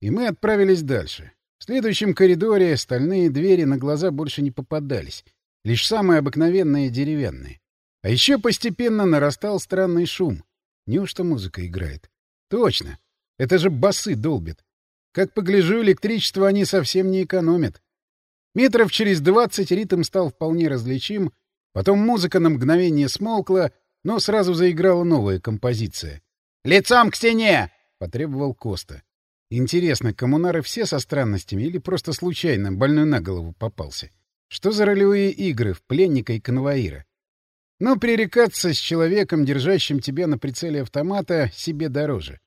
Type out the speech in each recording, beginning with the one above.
И мы отправились дальше. В следующем коридоре стальные двери на глаза больше не попадались. Лишь самые обыкновенные деревянные. А еще постепенно нарастал странный шум. Неужто музыка играет? Точно. Это же басы долбят. Как погляжу, электричество они совсем не экономят. Метров через двадцать ритм стал вполне различим, потом музыка на мгновение смолкла, но сразу заиграла новая композиция. «Лицом к стене!» — потребовал Коста. Интересно, коммунары все со странностями или просто случайно больной на голову попался? Что за ролевые игры в пленника и конвоира? Но пререкаться с человеком, держащим тебя на прицеле автомата, себе дороже.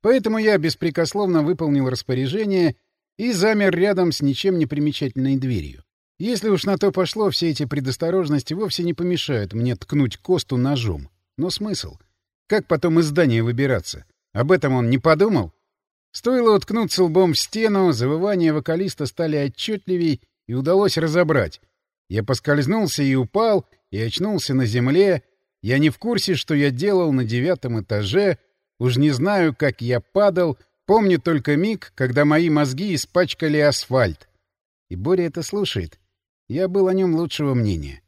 Поэтому я беспрекословно выполнил распоряжение и замер рядом с ничем не примечательной дверью. Если уж на то пошло, все эти предосторожности вовсе не помешают мне ткнуть Косту ножом. Но смысл? Как потом из здания выбираться? Об этом он не подумал? Стоило уткнуться лбом в стену, завывания вокалиста стали отчетливей, и удалось разобрать. Я поскользнулся и упал, и очнулся на земле. Я не в курсе, что я делал на девятом этаже, уж не знаю, как я падал, помню только миг, когда мои мозги испачкали асфальт. И Боря это слушает. Я был о нем лучшего мнения.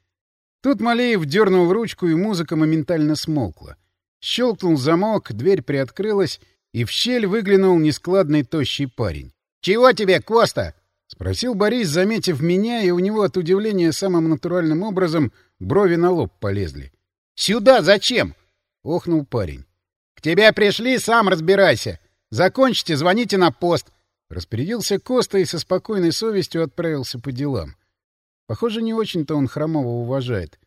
Тут Малеев дернул ручку, и музыка моментально смолкла. Щелкнул замок, дверь приоткрылась, и в щель выглянул нескладный тощий парень. — Чего тебе, Коста? — спросил Борис, заметив меня, и у него от удивления самым натуральным образом брови на лоб полезли. — Сюда зачем? — охнул парень. — К тебе пришли, сам разбирайся. Закончите, звоните на пост. Распорядился Коста и со спокойной совестью отправился по делам. Похоже, не очень-то он Хромова уважает.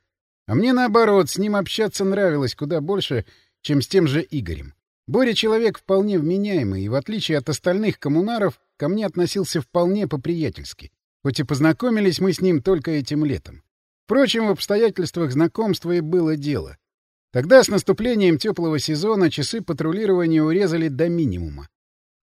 А мне, наоборот, с ним общаться нравилось куда больше, чем с тем же Игорем. Боря человек вполне вменяемый, и в отличие от остальных коммунаров, ко мне относился вполне по-приятельски. Хоть и познакомились мы с ним только этим летом. Впрочем, в обстоятельствах знакомства и было дело. Тогда с наступлением теплого сезона часы патрулирования урезали до минимума.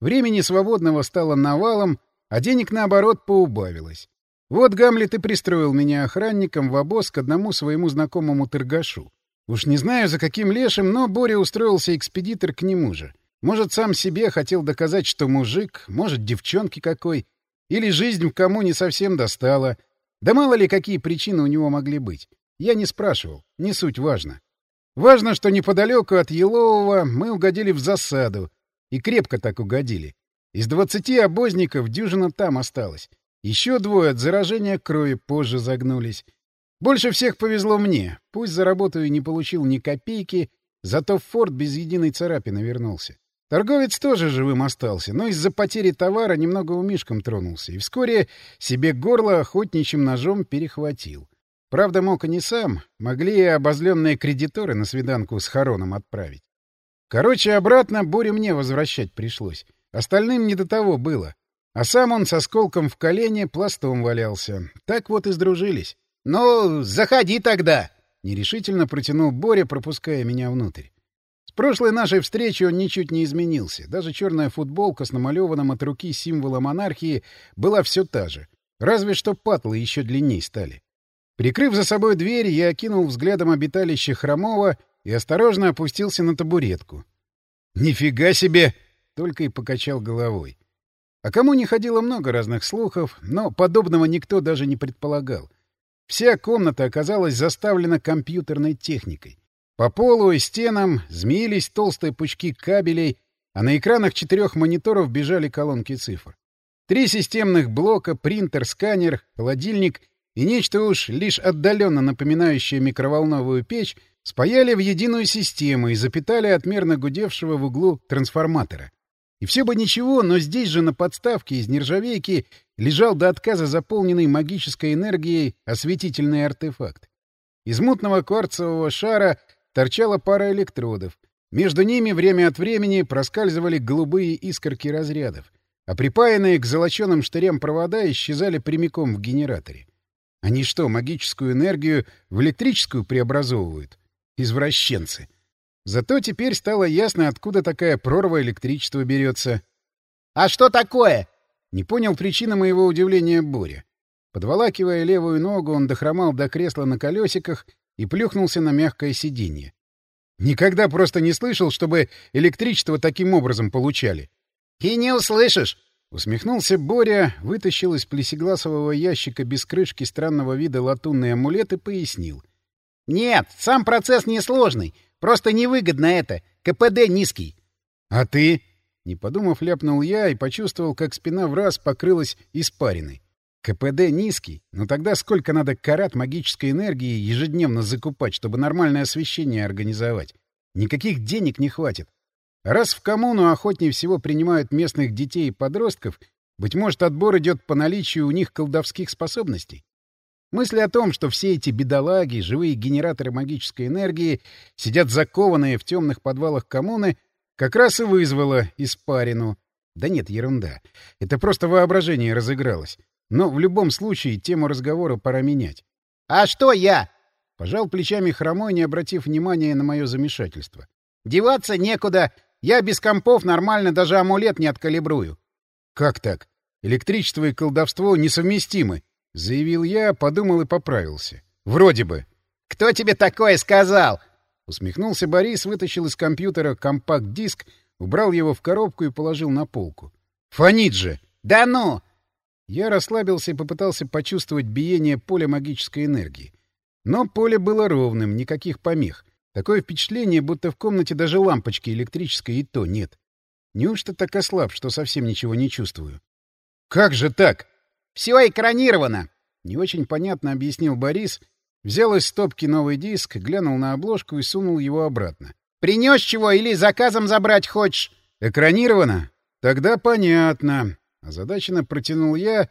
Времени свободного стало навалом, а денег, наоборот, поубавилось. Вот Гамлет и пристроил меня охранником в обоз к одному своему знакомому торгашу. Уж не знаю, за каким лешим, но Боря устроился экспедитор к нему же. Может, сам себе хотел доказать, что мужик, может, девчонки какой, или жизнь в кому не совсем достала. Да мало ли, какие причины у него могли быть. Я не спрашивал, не суть важно. Важно, что неподалеку от Елового мы угодили в засаду. И крепко так угодили. Из двадцати обозников дюжина там осталось. Еще двое от заражения крови позже загнулись. Больше всех повезло мне. Пусть за работу и не получил ни копейки, зато в форт без единой царапины вернулся. Торговец тоже живым остался, но из-за потери товара немного умишком тронулся и вскоре себе горло охотничьим ножом перехватил. Правда, мог и не сам, могли и обозленные кредиторы на свиданку с Хароном отправить. Короче, обратно Боре мне возвращать пришлось. Остальным не до того было. А сам он со сколком в колене пластом валялся. Так вот и сдружились. «Ну, заходи тогда!» — нерешительно протянул Боря, пропуская меня внутрь. С прошлой нашей встречи он ничуть не изменился. Даже черная футболка с намалеванным от руки символом монархии была все та же. Разве что патлы еще длинней стали. Прикрыв за собой дверь, я окинул взглядом обиталище Хромова и осторожно опустился на табуретку. «Нифига себе!» — только и покачал головой. А кому не ходило много разных слухов, но подобного никто даже не предполагал — Вся комната оказалась заставлена компьютерной техникой. По полу и стенам змеились толстые пучки кабелей, а на экранах четырех мониторов бежали колонки цифр. Три системных блока, принтер, сканер, холодильник и нечто уж лишь отдаленно напоминающее микроволновую печь спаяли в единую систему и запитали отмерно гудевшего в углу трансформатора. И все бы ничего, но здесь же на подставке из нержавейки лежал до отказа заполненный магической энергией осветительный артефакт. Из мутного кварцевого шара торчала пара электродов. Между ними время от времени проскальзывали голубые искорки разрядов, а припаянные к золоченым штырям провода исчезали прямиком в генераторе. Они что, магическую энергию в электрическую преобразовывают? Извращенцы! — Зато теперь стало ясно, откуда такая прорва электричества берется. «А что такое?» — не понял причины моего удивления Боря. Подволакивая левую ногу, он дохромал до кресла на колесиках и плюхнулся на мягкое сиденье. Никогда просто не слышал, чтобы электричество таким образом получали. — И не услышишь. Усмехнулся Боря, вытащил из плесегласового ящика без крышки странного вида латунный амулет и пояснил. «Нет, сам процесс несложный. Просто невыгодно это. КПД низкий». «А ты?» Не подумав, ляпнул я и почувствовал, как спина в раз покрылась испариной. КПД низкий, но тогда сколько надо карат магической энергии ежедневно закупать, чтобы нормальное освещение организовать? Никаких денег не хватит. Раз в коммуну охотнее всего принимают местных детей и подростков, быть может, отбор идет по наличию у них колдовских способностей? Мысли о том, что все эти бедолаги, живые генераторы магической энергии, сидят закованные в темных подвалах коммуны, как раз и вызвала испарину. Да нет, ерунда. Это просто воображение разыгралось. Но в любом случае тему разговора пора менять. «А что я?» — пожал плечами хромой, не обратив внимания на мое замешательство. «Деваться некуда. Я без компов нормально даже амулет не откалибрую. — Как так? Электричество и колдовство несовместимы, — заявил я, подумал и поправился. — Вроде бы. — Кто тебе такое сказал? Усмехнулся Борис, вытащил из компьютера компакт-диск, убрал его в коробку и положил на полку. — Фонит же! — Да ну! Я расслабился и попытался почувствовать биение поля магической энергии. Но поле было ровным, никаких помех. Такое впечатление, будто в комнате даже лампочки электрической и то нет. Неужто так ослаб, что совсем ничего не чувствую? «Как же так?» «Все экранировано!» — не очень понятно объяснил Борис, взял из стопки новый диск, глянул на обложку и сунул его обратно. «Принес чего или заказом забрать хочешь?» «Экранировано? Тогда понятно». Озадаченно протянул я,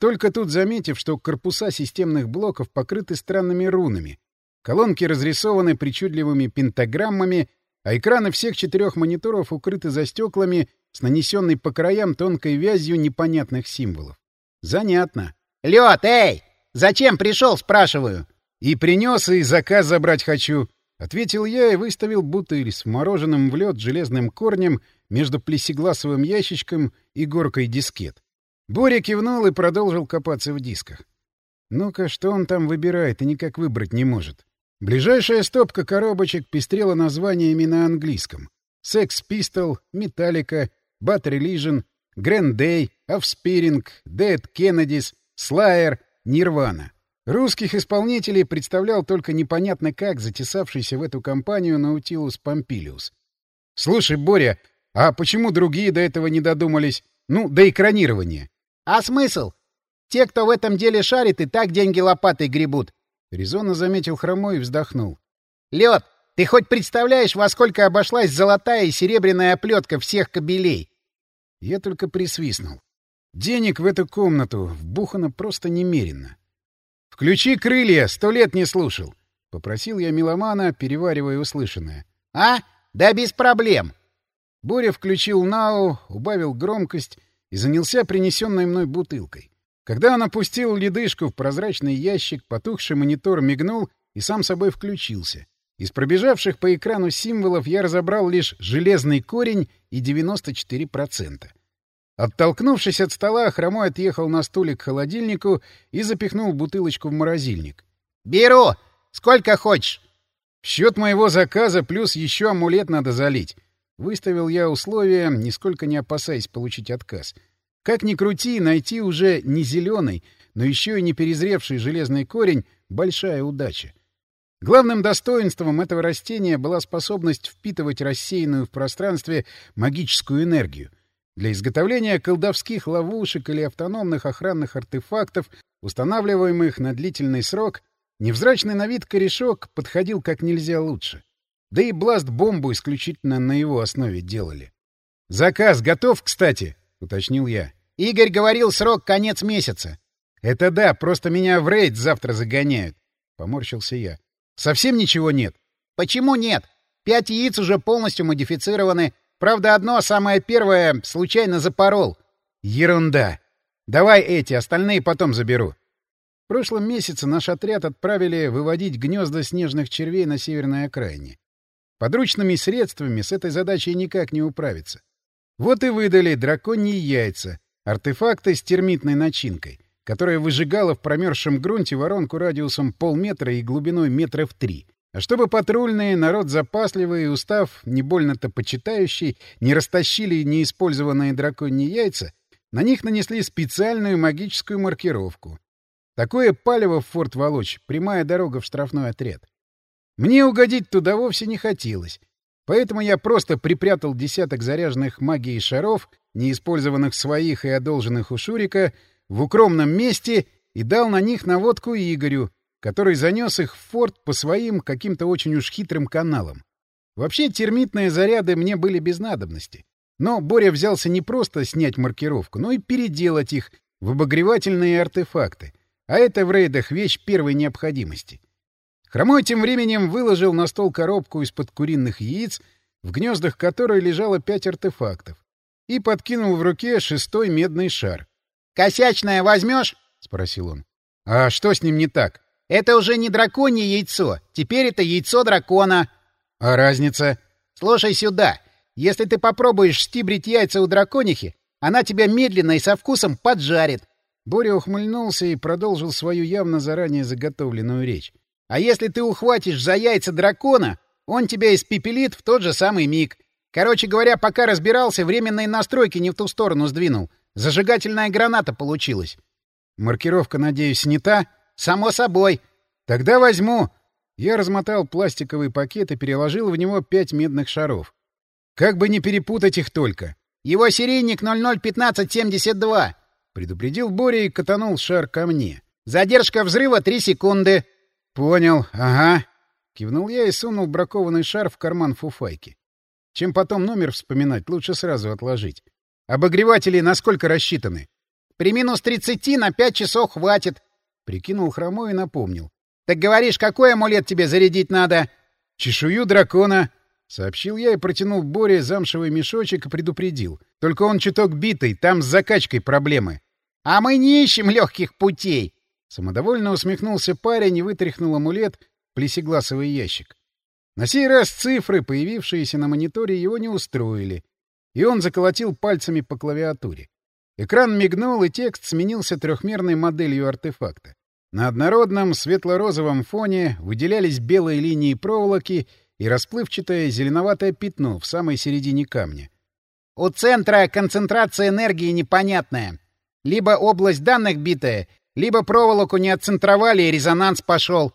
только тут заметив, что корпуса системных блоков покрыты странными рунами, Колонки разрисованы причудливыми пентаграммами, а экраны всех четырех мониторов укрыты за стеклами с нанесенной по краям тонкой вязью непонятных символов. Занятно. «Лед, эй! Зачем пришел, спрашиваю?» «И принес, и заказ забрать хочу», — ответил я и выставил бутыль с мороженым в лед железным корнем между плесегласовым ящичком и горкой дискет. Боря кивнул и продолжил копаться в дисках. Ну-ка, что он там выбирает и никак выбрать не может? Ближайшая стопка коробочек пестрела названиями на английском. Sex Pistol, Metallica, Bad Religion, Grand Day, Offspring, Dead Kennedys, Slayer, Nirvana. Русских исполнителей представлял только непонятно как затесавшийся в эту компанию Наутилус Помпилиус. «Слушай, Боря, а почему другие до этого не додумались? Ну, до экранирования?» «А смысл? Те, кто в этом деле шарит, и так деньги лопатой гребут. Резонно заметил хромой и вздохнул. Лед, ты хоть представляешь, во сколько обошлась золотая и серебряная оплетка всех кабелей? Я только присвистнул. Денег в эту комнату вбухано просто немерено. «Включи крылья, сто лет не слушал!» — попросил я меломана, переваривая услышанное. «А? Да без проблем!» Боря включил Нау, убавил громкость и занялся принесенной мной бутылкой. Когда он опустил ледышку в прозрачный ящик, потухший монитор мигнул и сам собой включился. Из пробежавших по экрану символов я разобрал лишь железный корень и 94%. Оттолкнувшись от стола, Хромой отъехал на стуле к холодильнику и запихнул бутылочку в морозильник. «Беру! Сколько хочешь!» «В счет моего заказа плюс еще амулет надо залить». Выставил я условия, нисколько не опасаясь получить отказ — как ни крути, найти уже не зеленый, но еще и не перезревший железный корень — большая удача. Главным достоинством этого растения была способность впитывать рассеянную в пространстве магическую энергию. Для изготовления колдовских ловушек или автономных охранных артефактов, устанавливаемых на длительный срок, невзрачный на вид корешок подходил как нельзя лучше. Да и бласт-бомбу исключительно на его основе делали. «Заказ готов, кстати?» — уточнил я. «Игорь говорил, срок конец месяца». «Это да, просто меня в рейд завтра загоняют», — поморщился я. «Совсем ничего нет?» «Почему нет? Пять яиц уже полностью модифицированы. Правда, одно, самое первое, случайно запорол». «Ерунда. Давай эти, остальные потом заберу». В прошлом месяце наш отряд отправили выводить гнезда снежных червей на северной окраине. Подручными средствами с этой задачей никак не управиться. Вот и выдали драконьи яйца, артефакты с термитной начинкой, которая выжигала в промерзшем грунте воронку радиусом полметра и глубиной метров три. А чтобы патрульные, народ запасливый и устав, не больно-то почитающий, не растащили неиспользованные драконьи яйца, На них нанесли специальную магическую маркировку. Такое палево в форт волочь — прямая дорога в штрафной отряд. Мне угодить туда вовсе не хотелось, поэтому я просто припрятал десяток заряженных магией шаров, неиспользованных своих и одолженных у Шурика, в укромном месте и дал на них наводку Игорю, который занес их в форт по своим каким-то очень уж хитрым каналам. Вообще термитные заряды мне были без надобности. Но Боря взялся не просто снять маркировку, но и переделать их в обогревательные артефакты. А это в рейдах вещь первой необходимости. Хромой тем временем выложил на стол коробку из-под куриных яиц, в гнездах которой лежало пять артефактов, и подкинул в руке шестой медный шар. «Косячное возьмешь?» — спросил он. «А что с ним не так?» «Это уже не драконье яйцо. Теперь это яйцо дракона». «А разница?» «Слушай сюда. Если ты попробуешь стибрить яйца у драконихи, она тебя медленно и со вкусом поджарит». Боря ухмыльнулся и продолжил свою явно заранее заготовленную речь. «А если ты ухватишь за яйца дракона, он тебя испепелит в тот же самый миг. Короче говоря, пока разбирался, временные настройки не в ту сторону сдвинул. Зажигательная граната получилась. Маркировка, надеюсь, не та? Само собой. Тогда возьму. Я размотал пластиковый пакет и переложил в него пять медных шаров. Как бы не перепутать их только. Его серийник 001572. Предупредил Боря и катанул шар ко мне. Задержка взрыва 3 секунды. Понял, ага. Кивнул я и сунул бракованный шар в карман фуфайки. Чем потом номер вспоминать, лучше сразу отложить. Обогреватели насколько рассчитаны? При минус 30 на 5 часов хватит. Прикинул хромой и напомнил. Так говоришь, какой амулет тебе зарядить надо? Чешую дракона. Сообщил я и протянул Боре замшевый мешочек и предупредил. Только он чуток битый, там с закачкой проблемы. А мы не ищем легких путей. Самодовольно усмехнулся парень и вытряхнул амулет в плесегласовый ящик. На сей раз цифры, появившиеся на мониторе, его не устроили, и он заколотил пальцами по клавиатуре. Экран мигнул, и текст сменился трехмерной моделью артефакта. На однородном светло-розовом фоне выделялись белые линии проволоки и расплывчатое зеленоватое пятно в самой середине камня. «У центра концентрация энергии непонятная. Либо область данных битая, либо проволоку не отцентровали, и резонанс пошел.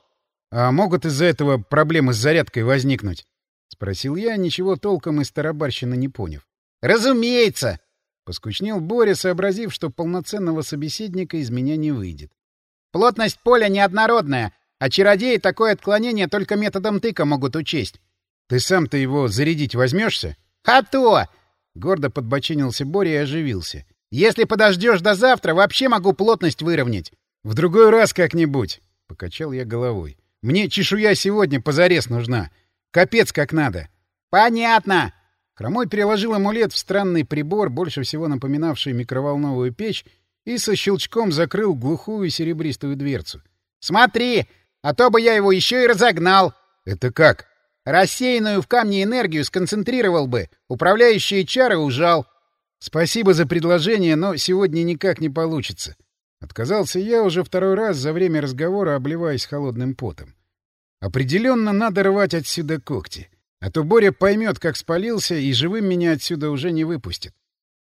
А могут из-за этого проблемы с зарядкой возникнуть? — спросил я, ничего толком из тарабарщины не поняв. — Разумеется! — поскучнел Боря, сообразив, что полноценного собеседника из меня не выйдет. — Плотность поля неоднородная, а чародеи такое отклонение только методом тыка могут учесть. — Ты сам-то его зарядить возьмешься? — А то! — гордо подбочинился Боря и оживился. — Если подождешь до завтра, вообще могу плотность выровнять. — В другой раз как-нибудь! — покачал я головой. Мне чешуя сегодня позарез нужна. Капец как надо. — Понятно. Хромой переложил амулет в странный прибор, больше всего напоминавший микроволновую печь, и со щелчком закрыл глухую серебристую дверцу. — Смотри, а то бы я его еще и разогнал. — Это как? — Рассеянную в камне энергию сконцентрировал бы, управляющие чары ужал. — Спасибо за предложение, но сегодня никак не получится. Отказался я уже второй раз за время разговора, обливаясь холодным потом. Определенно надо рвать отсюда когти. А то Боря поймет, как спалился, и живым меня отсюда уже не выпустит.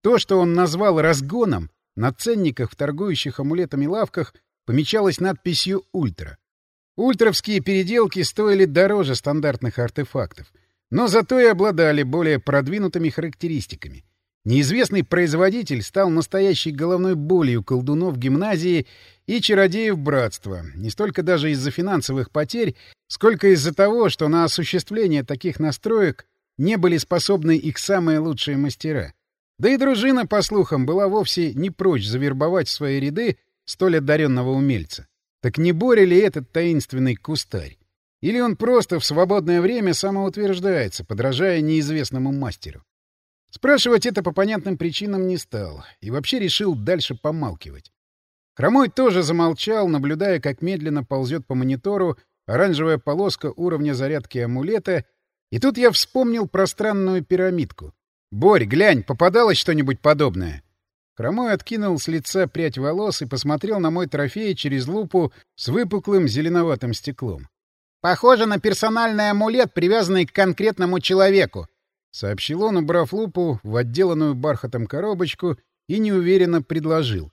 То, что он назвал разгоном, на ценниках в торгующих амулетами лавках помечалось надписью «Ультра». Ультровские переделки стоили дороже стандартных артефактов, но зато и обладали более продвинутыми характеристиками. Неизвестный производитель стал настоящей головной болью колдунов гимназии и чародеев братства, не столько даже из-за финансовых потерь, сколько из-за того, что на осуществление таких настроек не были способны их самые лучшие мастера. Да и дружина, по слухам, была вовсе не прочь завербовать в свои ряды столь одаренного умельца. Так не Боря ли этот таинственный кустарь? Или он просто в свободное время самоутверждается, подражая неизвестному мастеру? Спрашивать это по понятным причинам не стал и вообще решил дальше помалкивать. Хромой тоже замолчал, наблюдая, как медленно ползет по монитору оранжевая полоска уровня зарядки амулета, и тут я вспомнил про странную пирамидку. «Борь, глянь, попадалось что-нибудь подобное?» Хромой откинул с лица прядь волос и посмотрел на мой трофей через лупу с выпуклым зеленоватым стеклом. «Похоже на персональный амулет, привязанный к конкретному человеку. — сообщил он, убрав лупу в отделанную бархатом коробочку и неуверенно предложил.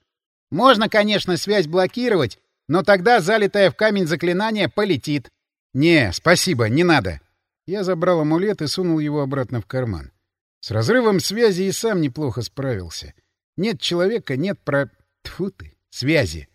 «Можно, конечно, связь блокировать, но тогда залитое в камень заклинание полетит». «Не, спасибо, не надо». Я забрал амулет и сунул его обратно в карман. С разрывом связи и сам неплохо справился. Нет человека, нет про... Тьфу ты, связи.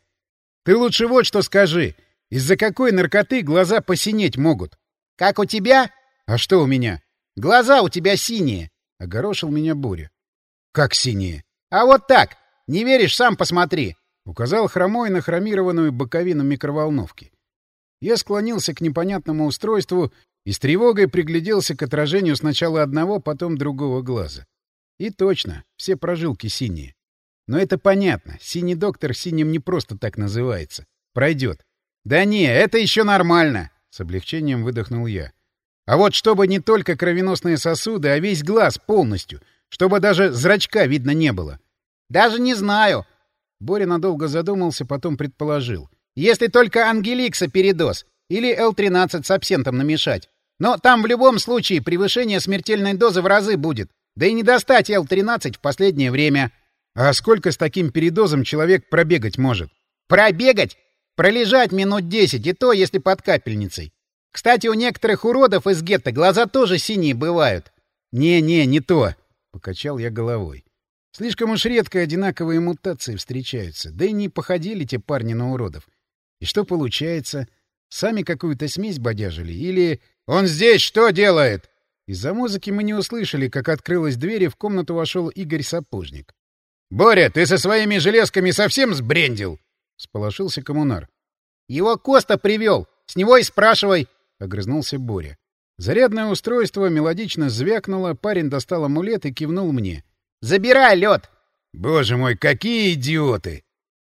Ты лучше вот что скажи. Из-за какой наркоты глаза посинеть могут? — Как у тебя? — А что у меня? — Глаза у тебя синие. — огорошил меня Боря. — Как синие? — А вот так. Не веришь, сам посмотри. — указал хромой на хромированную боковину микроволновки. Я склонился к непонятному устройству и с тревогой пригляделся к отражению сначала одного, потом другого глаза. И точно, все прожилки синие. Но это понятно. Синий доктор синим не просто так называется. Пройдет. Да не, это еще нормально, с облегчением выдохнул я. А вот чтобы не только кровеносные сосуды, а весь глаз полностью, чтобы даже зрачка видно не было. Даже не знаю. Боря надолго задумался, потом предположил. Если только Ангеликса передоз. Или Л-13 с абсентом намешать. Но там в любом случае превышение смертельной дозы в разы будет. Да и не достать Л-13 в последнее время. А сколько с таким передозом человек пробегать может? Пробегать? Пролежать минут десять, и то, если под капельницей. Кстати, у некоторых уродов из гетто глаза тоже синие бывают. «Не-не, не то», — покачал я головой. Слишком уж редко одинаковые мутации встречаются, да и не походили те парни на уродов. И что получается? Сами какую-то смесь бодяжили? Или... «Он здесь что делает?» Из-за музыки мы не услышали, как открылась дверь, и в комнату вошел Игорь Сапожник. «Боря, ты со своими железками совсем сбрендил?» — сполошился коммунар. «Его Коста привел. С него и спрашивай!» — огрызнулся Боря. Зарядное устройство мелодично звякнуло, парень достал амулет и кивнул мне. «Забирай лед!» «Боже мой, какие идиоты!»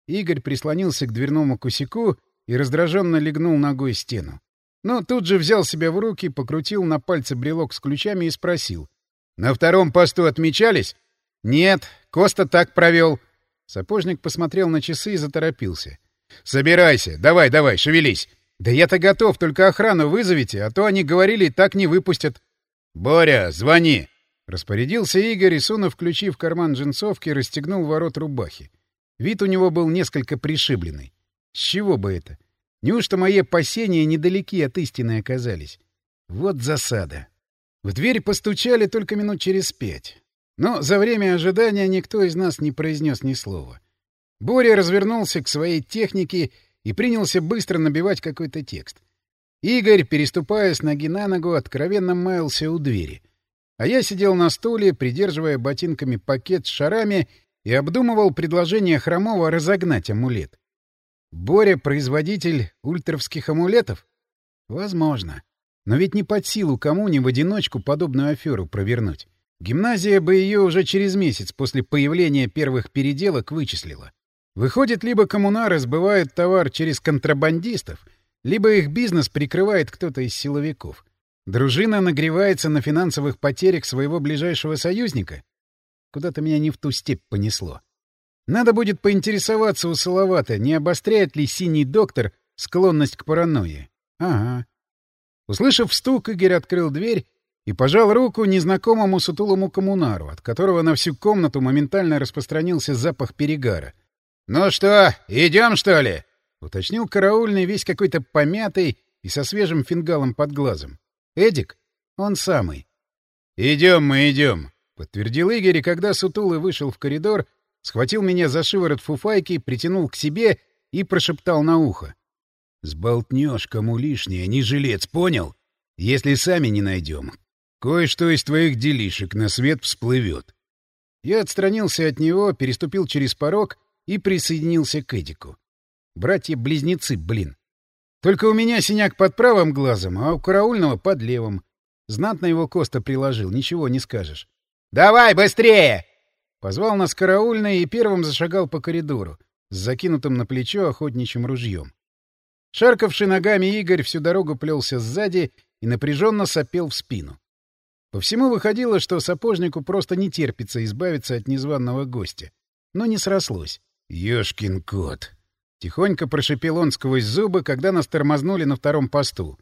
Игорь прислонился к дверному косяку и раздраженно легнул ногой стену. Но тут же взял себя в руки, покрутил на пальце брелок с ключами и спросил. «На втором посту отмечались?» «Нет, Коста так провел». Сапожник посмотрел на часы и заторопился. «Собирайся, давай, давай, шевелись. Да я-то готов, только охрану вызовите, а то они говорили, так не выпустят». «Боря, звони!» Распорядился Игорь и, сунув ключи в карман джинсовки, расстегнул ворот рубахи. Вид у него был несколько пришибленный. С чего бы это? Неужто мои опасения недалеки от истины оказались? Вот засада. В дверь постучали только минут через пять. Но за время ожидания никто из нас не произнес ни слова. Боря развернулся к своей технике и принялся быстро набивать какой-то текст. Игорь, переступая с ноги на ногу, откровенно маялся у двери. А я сидел на стуле, придерживая ботинками пакет с шарами и обдумывал предложение Хромова разогнать амулет. Боря — производитель ультровских амулетов? Возможно. Но ведь не под силу кому ни в одиночку подобную аферу провернуть. Гимназия бы ее уже через месяц после появления первых переделок вычислила. Выходит, либо коммунары сбывают товар через контрабандистов, либо их бизнес прикрывает кто-то из силовиков. Дружина нагревается на финансовых потерях своего ближайшего союзника? Куда-то меня не в ту степь понесло. Надо будет поинтересоваться у Салавата, не обостряет ли синий доктор склонность к паранойи. Ага. Услышав стук, Игорь открыл дверь и пожал руку незнакомому сутулому коммунару, от которого на всю комнату моментально распространился запах перегара. «Ну что, идем, что ли?» — уточнил караульный, весь какой-то помятый и со свежим фингалом под глазом. «Эдик? Он самый». «Идем мы, идем», — подтвердил Игорь, и когда сутулый вышел в коридор, схватил меня за шиворот фуфайки, притянул к себе и прошептал на ухо. «Сболтнешь кому лишнее, не жилец, понял? Если сами не найдем, кое-что из твоих делишек на свет всплывет». Я отстранился от него, переступил через порог и присоединился к Эдику. Братья-близнецы, блин. Только у меня синяк под правым глазом, а у караульного под левым. Знатно его Коста приложил, ничего не скажешь. «Давай быстрее!» Позвал нас караульный и первым зашагал по коридору, с закинутым на плечо охотничьим ружьем. Шаркавший ногами Игорь всю дорогу плелся сзади и напряженно сопел в спину. По всему выходило, что сапожнику просто не терпится избавиться от незваного гостя. Но не срослось. «Ёшкин кот!» — тихонько прошипел он сквозь зубы, когда нас тормознули на втором посту.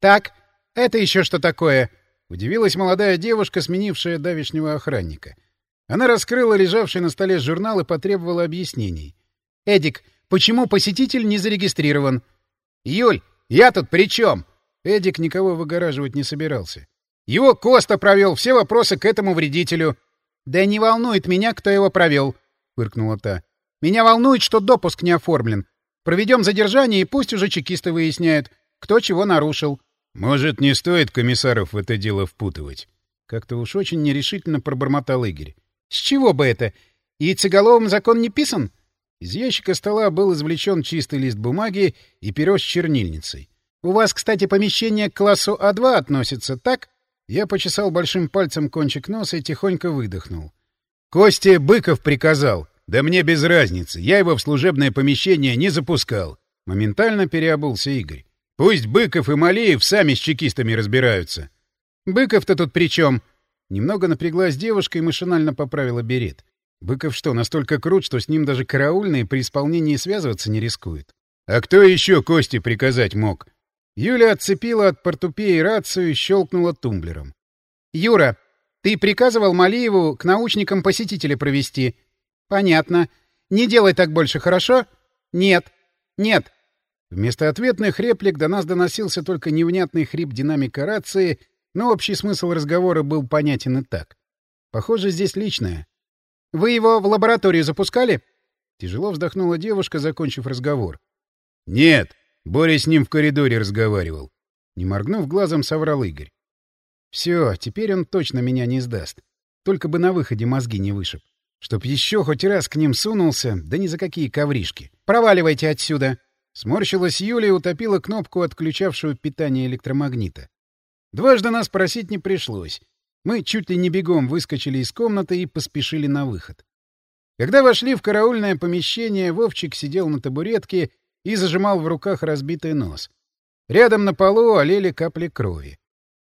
«Так, это еще что такое?» — удивилась молодая девушка, сменившая давешнего охранника — Она раскрыла лежавший на столе журнал и потребовала объяснений. «Эдик, почему посетитель не зарегистрирован?» «Юль, я тут при чем?» Эдик никого выгораживать не собирался. «Его Коста провел, все вопросы к этому вредителю». «Да не волнует меня, кто его провел», — фыркнула та. «Меня волнует, что допуск не оформлен. Проведем задержание, и пусть уже чекисты выясняют, кто чего нарушил». «Может, не стоит комиссаров в это дело впутывать?» Как-то уж очень нерешительно пробормотал Игорь. «С чего бы это? Яйцеголовым закон не писан?» Из ящика стола был извлечен чистый лист бумаги и перо с чернильницей. «У вас, кстати, помещение к классу А2 относится, так?» Я почесал большим пальцем кончик носа и тихонько выдохнул. «Костя Быков приказал. Да мне без разницы. Я его в служебное помещение не запускал». Моментально переобулся Игорь. «Пусть Быков и Малеев сами с чекистами разбираются». «Быков-то тут при чем?» Немного напряглась девушка и машинально поправила берет. Быков что, настолько крут, что с ним даже караульные при исполнении связываться не рискуют? А кто еще Кости приказать мог? Юля отцепила от портупеи рацию и щелкнула тумблером. — Юра, ты приказывал Малиеву к научникам посетителя провести? — Понятно. Не делай так больше, хорошо? — Нет. Нет. Вместо ответных реплик до нас доносился только невнятный хрип динамика рации, но общий смысл разговора был понятен и так. Похоже, здесь личное. — Вы его в лабораторию запускали? Тяжело вздохнула девушка, закончив разговор. — Нет. Боря с ним в коридоре разговаривал. Не моргнув глазом, соврал Игорь. Все, теперь он точно меня не сдаст. Только бы на выходе мозги не вышиб. Чтоб еще хоть раз к ним сунулся, да ни за какие ковришки. Проваливайте отсюда. Сморщилась Юля и утопила кнопку, отключавшую питание электромагнита. Дважды нас просить не пришлось. Мы чуть ли не бегом выскочили из комнаты и поспешили на выход. Когда вошли в караульное помещение, Вовчик сидел на табуретке и зажимал в руках разбитый нос. Рядом на полу олели капли крови.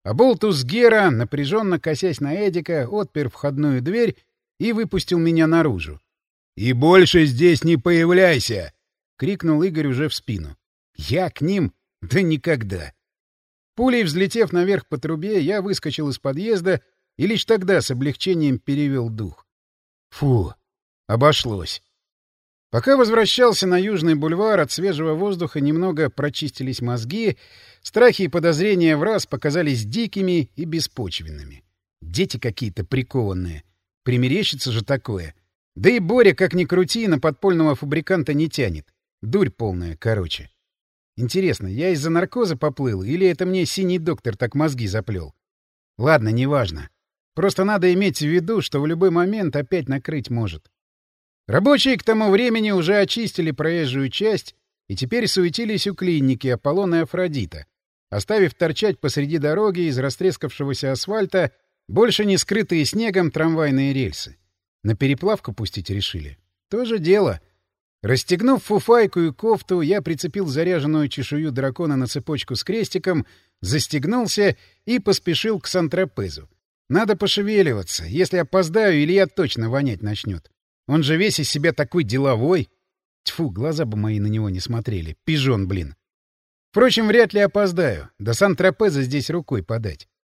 А Болтус Гера, напряженно косясь на Эдика, отпер входную дверь и выпустил меня наружу. — И больше здесь не появляйся! — крикнул Игорь уже в спину. — Я к ним? Да никогда! Пулей взлетев наверх по трубе, я выскочил из подъезда и лишь тогда с облегчением перевел дух. Фу, обошлось. Пока возвращался на Южный бульвар, от свежего воздуха немного прочистились мозги, страхи и подозрения в раз показались дикими и беспочвенными. Дети какие-то прикованные. Примерещится же такое. Да и Боря, как ни крути, на подпольного фабриканта не тянет. Дурь полная, короче. Интересно, я из-за наркоза поплыл, или это мне синий доктор так мозги заплел? Ладно, неважно. Просто надо иметь в виду, что в любой момент опять накрыть может. Рабочие к тому времени уже очистили проезжую часть и теперь суетились у клиники Аполлона и Афродита, оставив торчать посреди дороги из растрескавшегося асфальта больше не скрытые снегом трамвайные рельсы. На переплавку пустить решили. То же дело. Расстегнув фуфайку и кофту, я прицепил заряженную чешую дракона на цепочку с крестиком, застегнулся и поспешил к Сантрапезу. Надо пошевеливаться. Если опоздаю, Илья точно вонять начнет. Он же весь из себя такой деловой. Тьфу, глаза бы мои на него не смотрели. Пижон, блин. Впрочем, вряд ли опоздаю. До Сан-Тропеза здесь рукой подать.